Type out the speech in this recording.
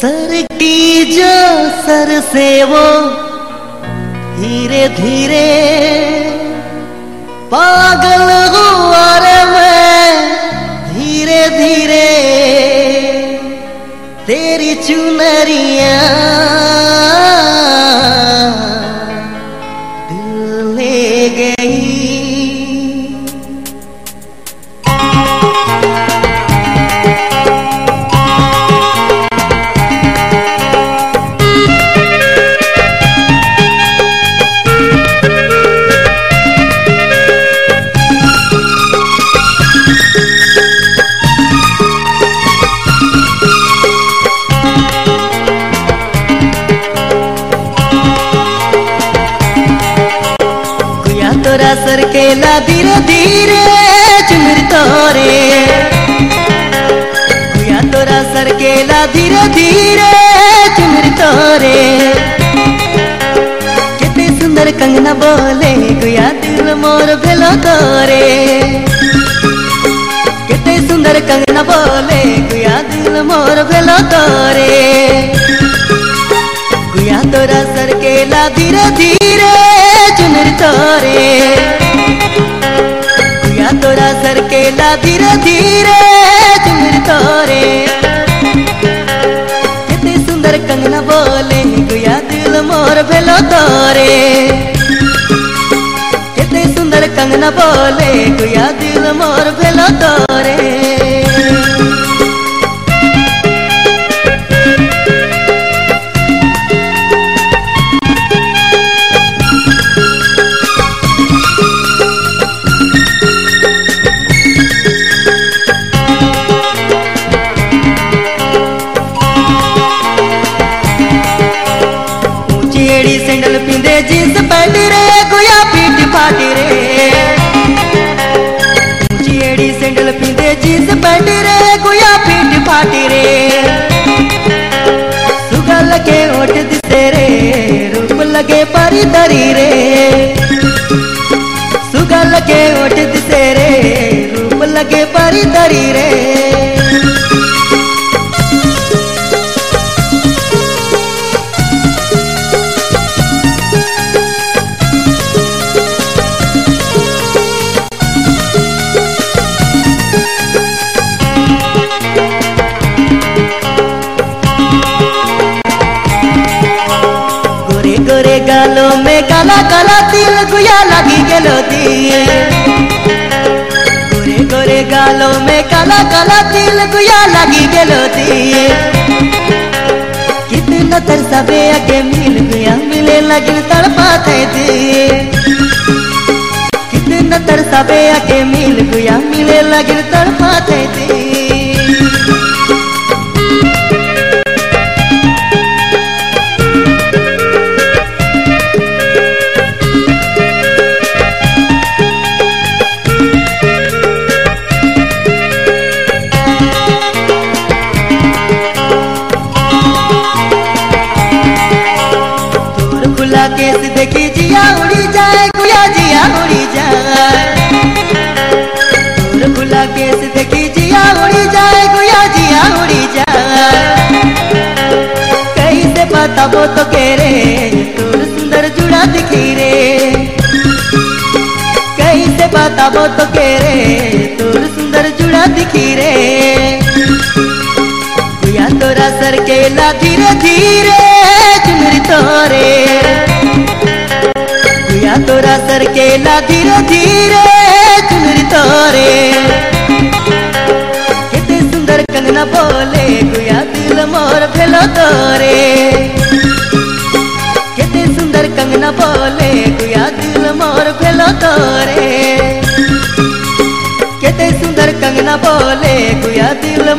सरकी जो सर से वो धीरे धीरे पागल हुआ रे मैं, धीरे धीरे। तेरी चुनरिया तोरा सर केला धीरे धीरे चुमर तोरे। गुया तोरा सर केला धीरे धीरे चुमर तोरे। कितने सुंदर कंगना बोले, गुया दिल मोर भेलो तोरे। कितने सुंदर कंगना बोले, गुया दिल मोर भेलो तोरे। गुया तोरा सर केला धीरे धीरे चुनर तोरे। सर धीरे धीरे चुनर तोरे। कितने सुंदर कंगना बोले गुया दिल मोर भेलो तोरे। कितने सुंदर कंगना बोले गुया दिल मोर भेलो तोरे। सैंडल पिंदे जींस पैंट रे, गुया पीठ फाटी रे। ऊँची एड़ी सैंडल पिंदे जींस पैंट रे, गुया पीठ फाटी रे। सुगल के ओठ दिसे रे, रूप लगे परी दरी रे। सुगल के ओठ दिसे रे, रूप लगे परी दरी रे। गालों में काला काला तिल गुया लगी गेलो दिल गोरे गोरे गालों में काला काला तिल गुया लगी गेलो दिल कितना तरसावे आगे मिल गया, मिले लगिन तड़पाते दिल कितना तरसावे आगे मिल गया, मिले लगिन तड़पाते दिल दूर खुला केस देखी जिया उड़ी जाए, गुया जिया उड़ी जाए। खुला केस देखी जिया उड़ी जाए, गुया जिया उड़ी जाए। कैसे बताबो तो के रे, तोर सुंदर जुड़ा दिखी रे। कैसे बताबो तो के रे, तोर सुंदर जुड़ा दिखी रे। गुया तोरा सर केला धीरे धीरे तोरा सर केला धीरे धीरे चुनरी तोरे। कितने सुंदर कंगना बोले, गुया दिल मोर भेलो तोरे। कितने सुंदर कंगना बोले, गुया दिल मोर भेलो तोरे। केते सुंदर कंगना बोले, गुया दिल